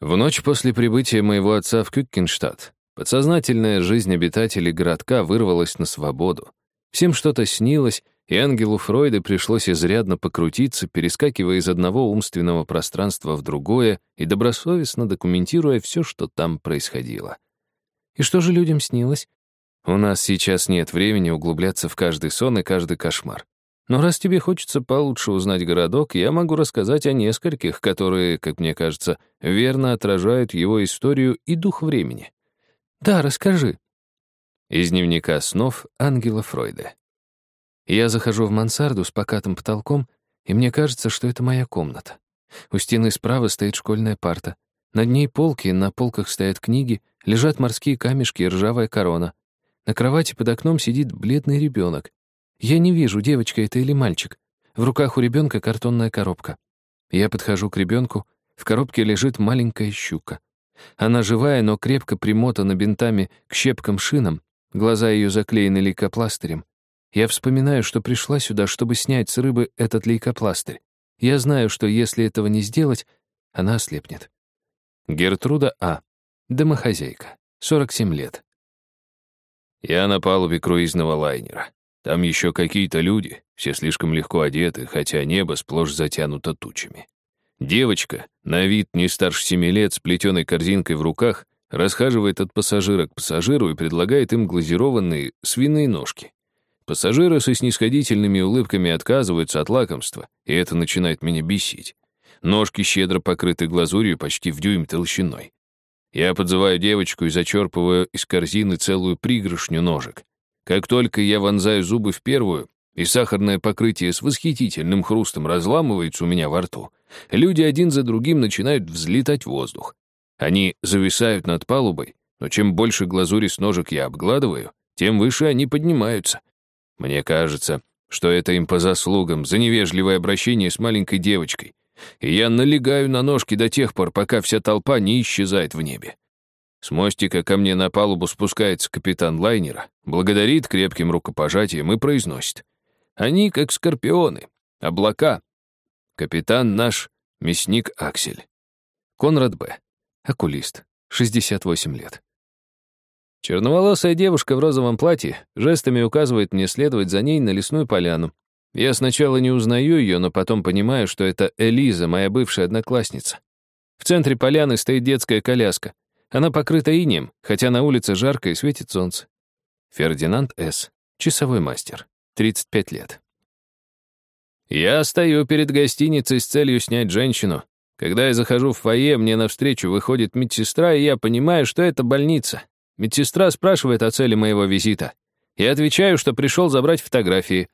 В ночь после прибытия моего отца в Кюккенштадт подсознательная жизнь обитателей городка вырвалась на свободу. Всем что-то снилось, и ангелу Фройда пришлось изрядно покрутиться, перескакивая из одного умственного пространства в другое и добросовестно документируя все, что там происходило. И что же людям снилось? У нас сейчас нет времени углубляться в каждый сон и каждый кошмар. Но раз тебе хочется получше узнать городок, я могу рассказать о нескольких, которые, как мне кажется, верно отражают его историю и дух времени. Да, расскажи. Из дневника снов Ангела Фройда. Я захожу в мансарду с покатым потолком, и мне кажется, что это моя комната. У стены справа стоит школьная парта. Над ней полки, на полках стоят книги, лежат морские камешки и ржавая корона. На кровати под окном сидит бледный ребенок. Я не вижу, девочка это или мальчик. В руках у ребенка картонная коробка. Я подхожу к ребенку. В коробке лежит маленькая щука. Она живая, но крепко примотана бинтами к щепкам-шинам. Глаза ее заклеены лейкопластырем. Я вспоминаю, что пришла сюда, чтобы снять с рыбы этот лейкопластырь. Я знаю, что если этого не сделать, она ослепнет. Гертруда А. Домохозяйка. 47 лет. Я на палубе круизного лайнера. Там еще какие-то люди, все слишком легко одеты, хотя небо сплошь затянуто тучами. Девочка, на вид не старше семи лет, с плетеной корзинкой в руках, расхаживает от пассажира к пассажиру и предлагает им глазированные свиные ножки. Пассажиры со снисходительными улыбками отказываются от лакомства, и это начинает меня бесить. Ножки щедро покрыты глазурью почти в дюйм толщиной. Я подзываю девочку и зачерпываю из корзины целую пригоршню ножек. Как только я вонзаю зубы в первую, и сахарное покрытие с восхитительным хрустом разламывается у меня во рту, люди один за другим начинают взлетать в воздух. Они зависают над палубой, но чем больше глазури с ножек я обгладываю, тем выше они поднимаются. Мне кажется, что это им по заслугам за невежливое обращение с маленькой девочкой. И я налегаю на ножки до тех пор, пока вся толпа не исчезает в небе. С мостика ко мне на палубу спускается капитан лайнера, благодарит крепким рукопожатием и произносит. Они как скорпионы, облака. Капитан наш — мясник Аксель. Конрад Б. Окулист, 68 лет. Черноволосая девушка в розовом платье жестами указывает мне следовать за ней на лесную поляну. Я сначала не узнаю ее, но потом понимаю, что это Элиза, моя бывшая одноклассница. В центре поляны стоит детская коляска. Она покрыта инеем, хотя на улице жарко и светит солнце. Фердинанд С. Часовой мастер. 35 лет. Я стою перед гостиницей с целью снять женщину. Когда я захожу в фойе, мне навстречу выходит медсестра, и я понимаю, что это больница. Медсестра спрашивает о цели моего визита. Я отвечаю, что пришел забрать фотографии.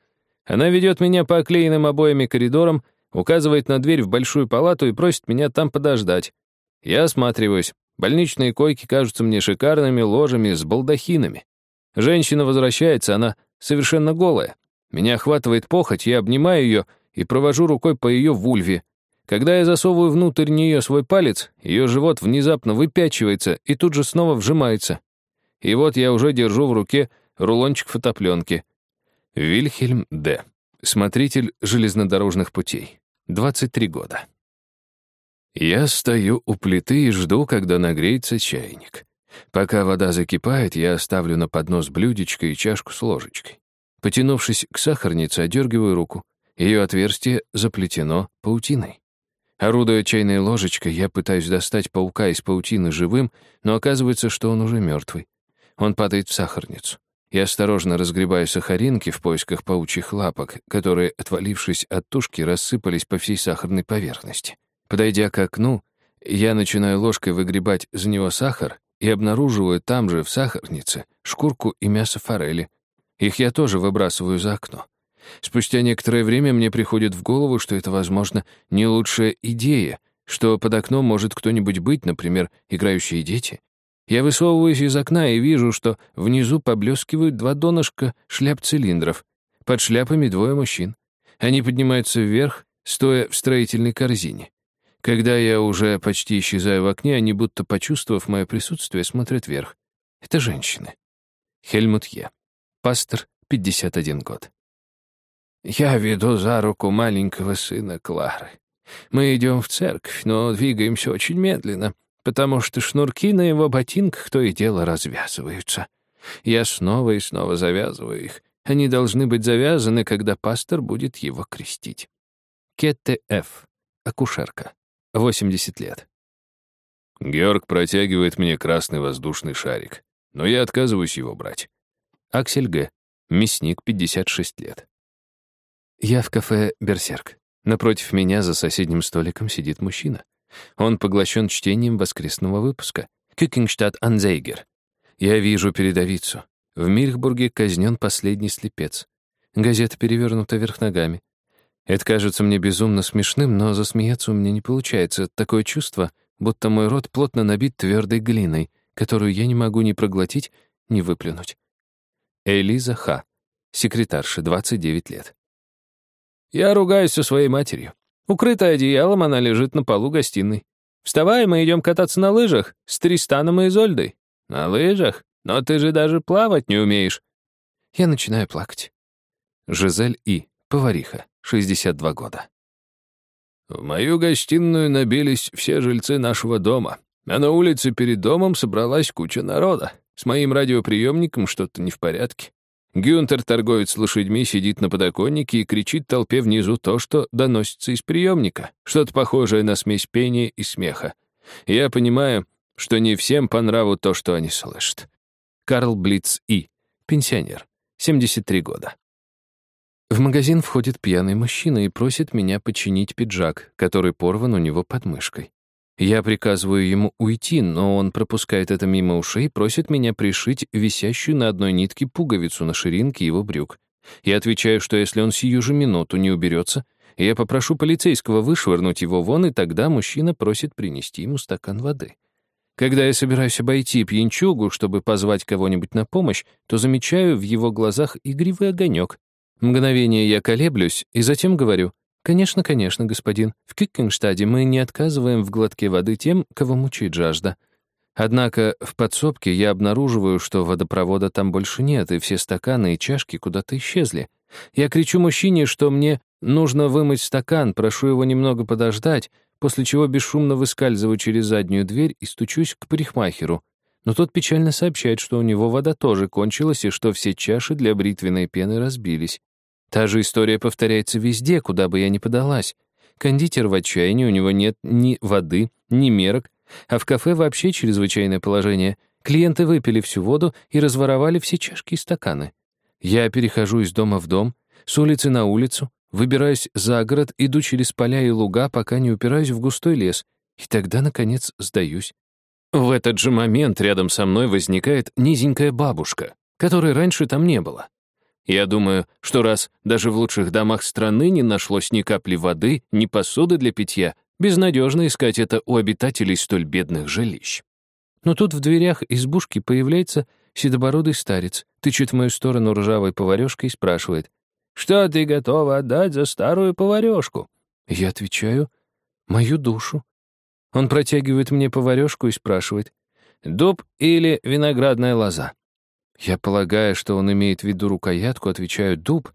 Она ведет меня по оклеенным обоями коридорам, указывает на дверь в большую палату и просит меня там подождать. Я осматриваюсь. Больничные койки кажутся мне шикарными ложами с балдахинами. Женщина возвращается, она совершенно голая. Меня охватывает похоть, я обнимаю ее и провожу рукой по ее вульве. Когда я засовываю внутрь нее свой палец, ее живот внезапно выпячивается и тут же снова вжимается. И вот я уже держу в руке рулончик фотопленки. Вильхельм Д. Смотритель железнодорожных путей. 23 года. Я стою у плиты и жду, когда нагреется чайник. Пока вода закипает, я ставлю на поднос блюдечко и чашку с ложечкой. Потянувшись к сахарнице, одергиваю руку. Ее отверстие заплетено паутиной. Орудуя чайной ложечкой, я пытаюсь достать паука из паутины живым, но оказывается, что он уже мертвый. Он падает в сахарницу. Я осторожно разгребаю сахаринки в поисках паучьих лапок, которые, отвалившись от тушки, рассыпались по всей сахарной поверхности. Подойдя к окну, я начинаю ложкой выгребать за него сахар и обнаруживаю там же, в сахарнице, шкурку и мясо форели. Их я тоже выбрасываю за окно. Спустя некоторое время мне приходит в голову, что это, возможно, не лучшая идея, что под окном может кто-нибудь быть, например, играющие дети. Я высовываюсь из окна и вижу, что внизу поблескивают два донышка шляп-цилиндров. Под шляпами двое мужчин. Они поднимаются вверх, стоя в строительной корзине. Когда я уже почти исчезаю в окне, они, будто почувствовав мое присутствие, смотрят вверх. Это женщины. Хельмут Е. Пастор, 51 год. Я веду за руку маленького сына Клары. Мы идем в церковь, но двигаемся очень медленно, потому что шнурки на его ботинках то и дело развязываются. Я снова и снова завязываю их. Они должны быть завязаны, когда пастор будет его крестить. Кетте Ф. Акушерка. 80 лет. Георг протягивает мне красный воздушный шарик, но я отказываюсь его брать. Аксель Г. Мясник, 56 лет. Я в кафе «Берсерк». Напротив меня за соседним столиком сидит мужчина. Он поглощен чтением воскресного выпуска. «Кюкингштадт Анзейгер». Я вижу передовицу. В Мильхбурге казнен последний слепец. Газета перевернута вверх ногами. Это кажется мне безумно смешным, но засмеяться у меня не получается. Такое чувство, будто мой рот плотно набит твердой глиной, которую я не могу ни проглотить, ни выплюнуть. Элиза Ха, секретарша, 29 лет. Я ругаюсь со своей матерью. Укрытая одеялом, она лежит на полу гостиной. Вставай, мы идем кататься на лыжах с Тристаном и Изольдой. На лыжах? Но ты же даже плавать не умеешь. Я начинаю плакать. Жизель И, повариха, 62 года. В мою гостиную набились все жильцы нашего дома, а на улице перед домом собралась куча народа. С моим радиоприемником что-то не в порядке. Гюнтер, торговец лошадьми, сидит на подоконнике и кричит толпе внизу то, что доносится из приемника, что-то похожее на смесь пения и смеха. Я понимаю, что не всем по нраву то, что они слышат. Карл Блиц И, пенсионер, 73 года. В магазин входит пьяный мужчина и просит меня починить пиджак, который порван у него под мышкой. Я приказываю ему уйти, но он пропускает это мимо ушей и просит меня пришить висящую на одной нитке пуговицу на ширинке его брюк. Я отвечаю, что если он сию же минуту не уберется, я попрошу полицейского вышвырнуть его вон, и тогда мужчина просит принести ему стакан воды. Когда я собираюсь обойти пьянчугу, чтобы позвать кого-нибудь на помощь, то замечаю в его глазах игривый огонек. Мгновение я колеблюсь и затем говорю, «Конечно, конечно, господин. В Кюккенштаде мы не отказываем в глотке воды тем, кого мучает жажда. Однако в подсобке я обнаруживаю, что водопровода там больше нет, и все стаканы и чашки куда-то исчезли. Я кричу мужчине, что мне нужно вымыть стакан, прошу его немного подождать, после чего бесшумно выскальзываю через заднюю дверь и стучусь к парикмахеру. Но тот печально сообщает, что у него вода тоже кончилась и что все чаши для бритвенной пены разбились. Та же история повторяется везде, куда бы я ни подалась. Кондитер в отчаянии, у него нет ни воды, ни мерок, а в кафе вообще чрезвычайное положение. Клиенты выпили всю воду и разворовали все чашки и стаканы. Я перехожу из дома в дом, с улицы на улицу, выбираюсь за город, иду через поля и луга, пока не упираюсь в густой лес, и тогда, наконец, сдаюсь. В этот же момент рядом со мной возникает низенькая бабушка, которой раньше там не было. Я думаю, что раз даже в лучших домах страны не нашлось ни капли воды, ни посуды для питья, безнадежно искать это у обитателей столь бедных жилищ. Но тут в дверях избушки появляется седобородый старец, тычет в мою сторону ржавой поварешкой и спрашивает, «Что ты готова отдать за старую поварешку?» Я отвечаю, «Мою душу». Он протягивает мне поварешку и спрашивает, «Дуб или виноградная лоза?» Я полагаю, что он имеет в виду рукоятку, отвечаю «дуб».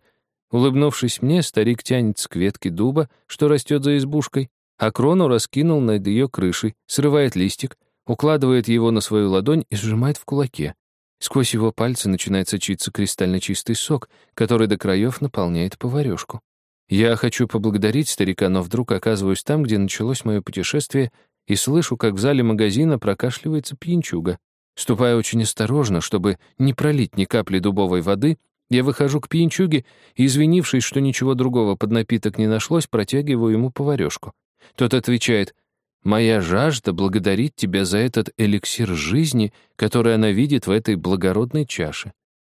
Улыбнувшись мне, старик тянется к ветке дуба, что растет за избушкой, а крону раскинул над ее крышей, срывает листик, укладывает его на свою ладонь и сжимает в кулаке. Сквозь его пальцы начинает сочиться кристально чистый сок, который до краев наполняет поварешку. Я хочу поблагодарить старика, но вдруг оказываюсь там, где началось мое путешествие, и слышу, как в зале магазина прокашливается пьянчуга. Ступая очень осторожно, чтобы не пролить ни капли дубовой воды, я выхожу к пьянчуге и, извинившись, что ничего другого под напиток не нашлось, протягиваю ему поварешку. Тот отвечает, «Моя жажда благодарит тебя за этот эликсир жизни, который она видит в этой благородной чаше».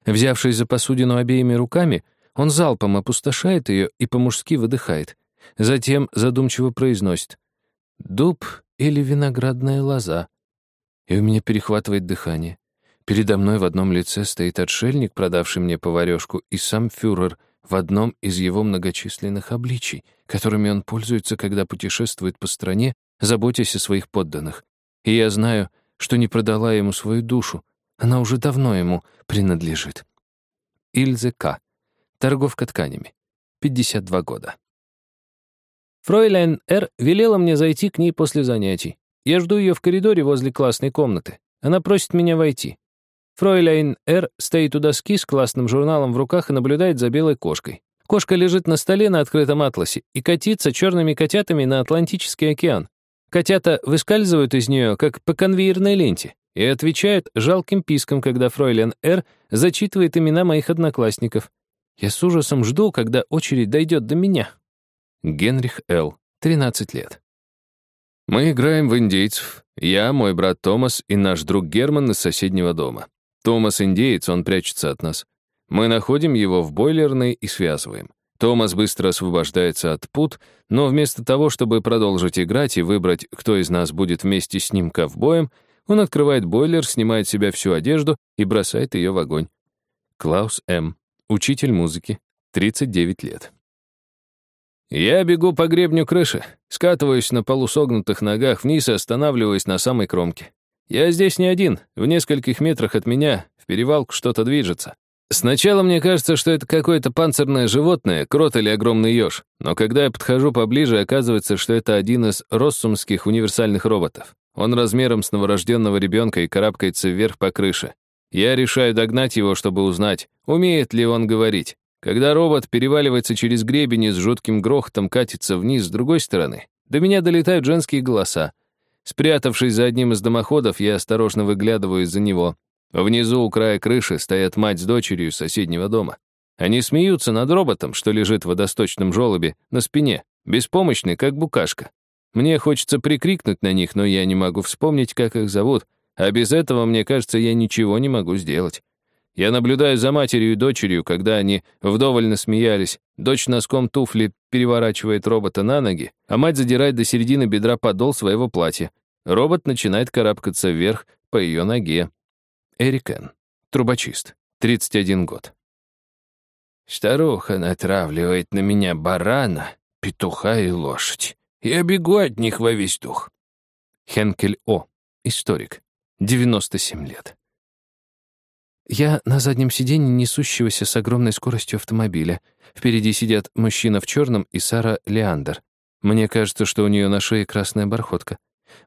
Взявшись за посудину обеими руками, он залпом опустошает ее и по-мужски выдыхает. Затем задумчиво произносит, «Дуб или виноградная лоза?» И у меня перехватывает дыхание. Передо мной в одном лице стоит отшельник, продавший мне поварешку, и сам фюрер в одном из его многочисленных обличий, которыми он пользуется, когда путешествует по стране, заботясь о своих подданных. И я знаю, что не продала ему свою душу, она уже давно ему принадлежит. Ильзе К. Торговка тканями. 52 года. Фройляйн Р. велела мне зайти к ней после занятий. Я жду ее в коридоре возле классной комнаты. Она просит меня войти. Фройляйн Р. стоит у доски с классным журналом в руках и наблюдает за белой кошкой. Кошка лежит на столе на открытом атласе и катится черными котятами на Атлантический океан. Котята выскальзывают из нее, как по конвейерной ленте, и отвечают жалким писком, когда Фройлен Р. зачитывает имена моих одноклассников. Я с ужасом жду, когда очередь дойдет до меня. Генрих Л., 13 лет. Мы играем в индейцев. Я, мой брат Томас и наш друг Герман из соседнего дома. Томас индеец, он прячется от нас. Мы находим его в бойлерной и связываем. Томас быстро освобождается от пут, но вместо того, чтобы продолжить играть и выбрать, кто из нас будет вместе с ним ковбоем, он открывает бойлер, снимает с себя всю одежду и бросает ее в огонь. Клаус М., учитель музыки, 39 лет. Я бегу по гребню крыши, скатываюсь на полусогнутых ногах вниз и останавливаюсь на самой кромке. Я здесь не один, в нескольких метрах от меня в перевалку что-то движется. Сначала мне кажется, что это какое-то панцирное животное, крот или огромный еж, но когда я подхожу поближе, оказывается, что это один из россумских универсальных роботов. Он размером с новорожденного ребенка и карабкается вверх по крыше. Я решаю догнать его, чтобы узнать, умеет ли он говорить. Когда робот переваливается через гребень и с жутким грохотом катится вниз с другой стороны, до меня долетают женские голоса. Спрятавшись за одним из дымоходов, я осторожно выглядываю из-за него. Внизу у края крыши стоят мать с дочерью соседнего дома. Они смеются над роботом, что лежит в водосточном желобе, на спине, беспомощный, как букашка. Мне хочется прикрикнуть на них, но я не могу вспомнить, как их зовут, а без этого, мне кажется, я ничего не могу сделать. Я наблюдаю за матерью и дочерью, когда они вдоволь насмеялись. Дочь носком туфли переворачивает робота на ноги, а мать задирает до середины бедра подол своего платья. Робот начинает карабкаться вверх по ее ноге. Эрикен, трубочист, 31 год. Старуха натравливает на меня барана, петуха и лошадь. Я бегу от них во весь дух. Хенкель О, историк, 97 лет. Я на заднем сиденье несущегося с огромной скоростью автомобиля. Впереди сидят мужчина в черном и Сара Леандер. Мне кажется, что у нее на шее красная бархотка.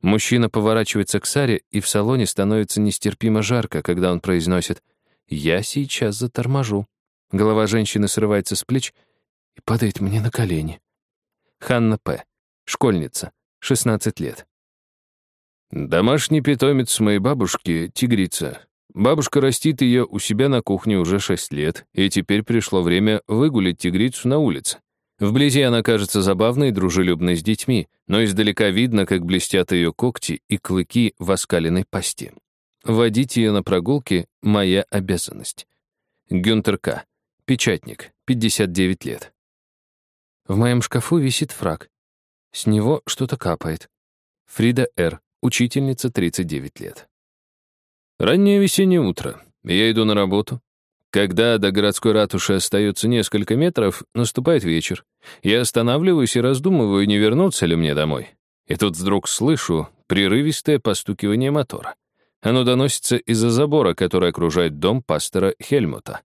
Мужчина поворачивается к Саре, и в салоне становится нестерпимо жарко, когда он произносит «Я сейчас заторможу». Голова женщины срывается с плеч и падает мне на колени. Ханна П. Школьница, 16 лет. Домашний питомец моей бабушки — тигрица. Бабушка растит ее у себя на кухне уже шесть лет, и теперь пришло время выгулить тигрицу на улице. Вблизи она кажется забавной и дружелюбной с детьми, но издалека видно, как блестят ее когти и клыки в оскаленной пасти. Водить ее на прогулки — моя обязанность. Гюнтер К. Печатник, 59 лет. В моем шкафу висит фраг. С него что-то капает. Фрида Р. Учительница, 39 лет. Раннее весеннее утро. Я иду на работу. Когда до городской ратуши остается несколько метров, наступает вечер. Я останавливаюсь и раздумываю, не вернуться ли мне домой. И тут вдруг слышу прерывистое постукивание мотора. Оно доносится из-за забора, который окружает дом пастора Хельмута.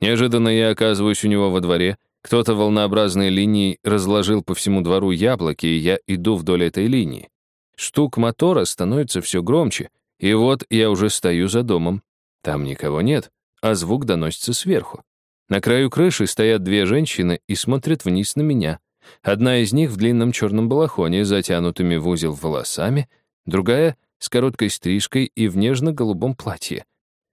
Неожиданно я оказываюсь у него во дворе. Кто-то волнообразной линией разложил по всему двору яблоки, и я иду вдоль этой линии. Стук мотора становится все громче, и вот я уже стою за домом. Там никого нет, а звук доносится сверху. На краю крыши стоят две женщины и смотрят вниз на меня. Одна из них в длинном черном балахоне, затянутыми в узел волосами, другая — с короткой стрижкой и в нежно-голубом платье.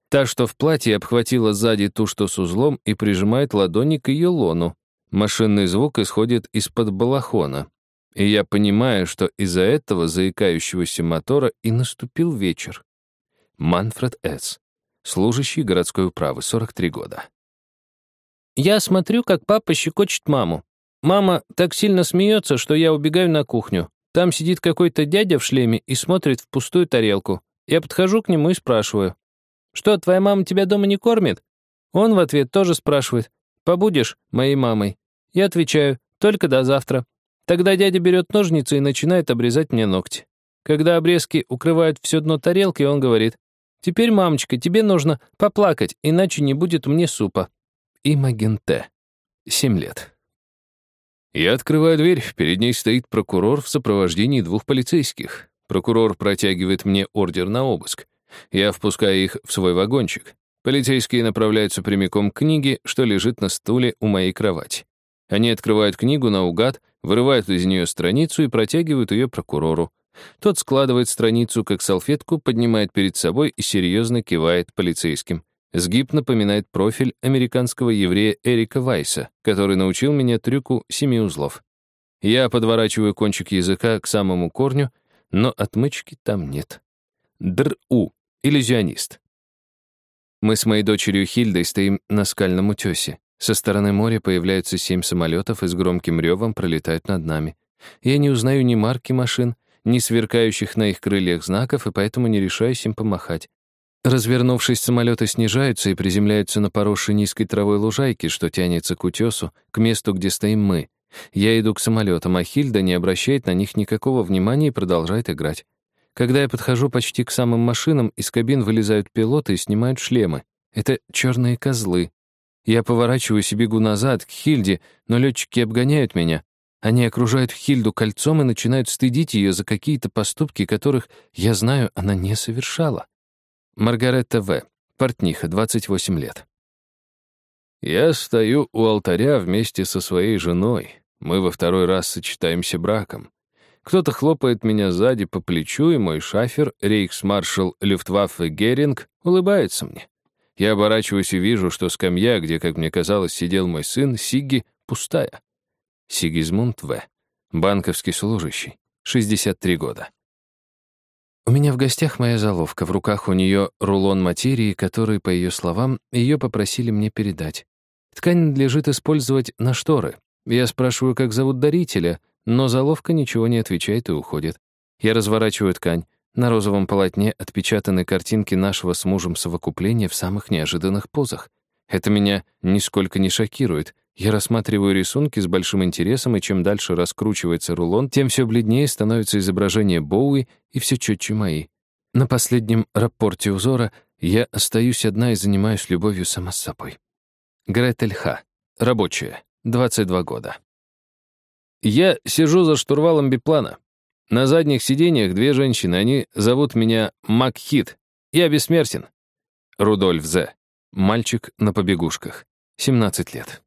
Та, что в платье, обхватила сзади ту, что с узлом, и прижимает ладони к ее лону. Машинный звук исходит из-под балахона. И я понимаю, что из-за этого заикающегося мотора и наступил вечер. Манфред С., служащий городской управы, 43 года. Я смотрю, как папа щекочет маму. Мама так сильно смеется, что я убегаю на кухню. Там сидит какой-то дядя в шлеме и смотрит в пустую тарелку. Я подхожу к нему и спрашиваю. «Что, твоя мама тебя дома не кормит?» Он в ответ тоже спрашивает. «Побудешь моей мамой?» Я отвечаю. «Только до завтра». Тогда дядя берет ножницы и начинает обрезать мне ногти. Когда обрезки укрывают все дно тарелки, он говорит, «Теперь, мамочка, тебе нужно поплакать, иначе не будет мне супа». Имаген Т. Семь лет. Я открываю дверь, перед ней стоит прокурор в сопровождении двух полицейских. Прокурор протягивает мне ордер на обыск. Я впускаю их в свой вагончик. Полицейские направляются прямиком к книге, что лежит на стуле у моей кровати. Они открывают книгу наугад, вырывают из нее страницу и протягивают ее прокурору. Тот складывает страницу как салфетку, поднимает перед собой и серьезно кивает полицейским. Сгиб напоминает профиль американского еврея Эрика Вайса, который научил меня трюку семи узлов. Я подворачиваю кончик языка к самому корню, но отмычки там нет. Др-У, иллюзионист. Мы с моей дочерью Хильдой стоим на скальном утесе. Со стороны моря появляются семь самолетов и с громким ревом пролетают над нами. Я не узнаю ни марки машин, ни сверкающих на их крыльях знаков, и поэтому не решаюсь им помахать. Развернувшись, самолеты снижаются и приземляются на поросшей низкой травой лужайке, что тянется к утесу, к месту, где стоим мы. Я иду к самолетам, а Хильда не обращает на них никакого внимания и продолжает играть. Когда я подхожу почти к самым машинам, из кабин вылезают пилоты и снимают шлемы. Это черные козлы. Я поворачиваюсь и бегу назад, к Хильде, но летчики обгоняют меня. Они окружают Хильду кольцом и начинают стыдить ее за какие-то поступки, которых, я знаю, она не совершала. Маргаретта В. Портниха, 28 лет. Я стою у алтаря вместе со своей женой. Мы во второй раз сочетаемся браком. Кто-то хлопает меня сзади по плечу, и мой шафер, рейхсмаршал Люфтваффе Геринг, улыбается мне. Я оборачиваюсь и вижу, что скамья, где, как мне казалось, сидел мой сын, Сигги, пустая. Сигизмунд В. Банковский служащий. 63 года. У меня в гостях моя заловка, в руках у нее рулон материи, который, по ее словам, ее попросили мне передать. Ткань надлежит использовать на шторы. Я спрашиваю, как зовут дарителя, но заловка ничего не отвечает и уходит. Я разворачиваю ткань. На розовом полотне отпечатаны картинки нашего с мужем совокупления в самых неожиданных позах. Это меня нисколько не шокирует. Я рассматриваю рисунки с большим интересом, и чем дальше раскручивается рулон, тем все бледнее становится изображение Боуи и все четче мои. На последнем рапорте узора я остаюсь одна и занимаюсь любовью сама с собой. Гретель Ха. Рабочая. 22 года. Я сижу за штурвалом биплана. На задних сиденьях две женщины, они зовут меня Макхит. Я бессмертен. Рудольф З. Мальчик на побегушках. 17 лет.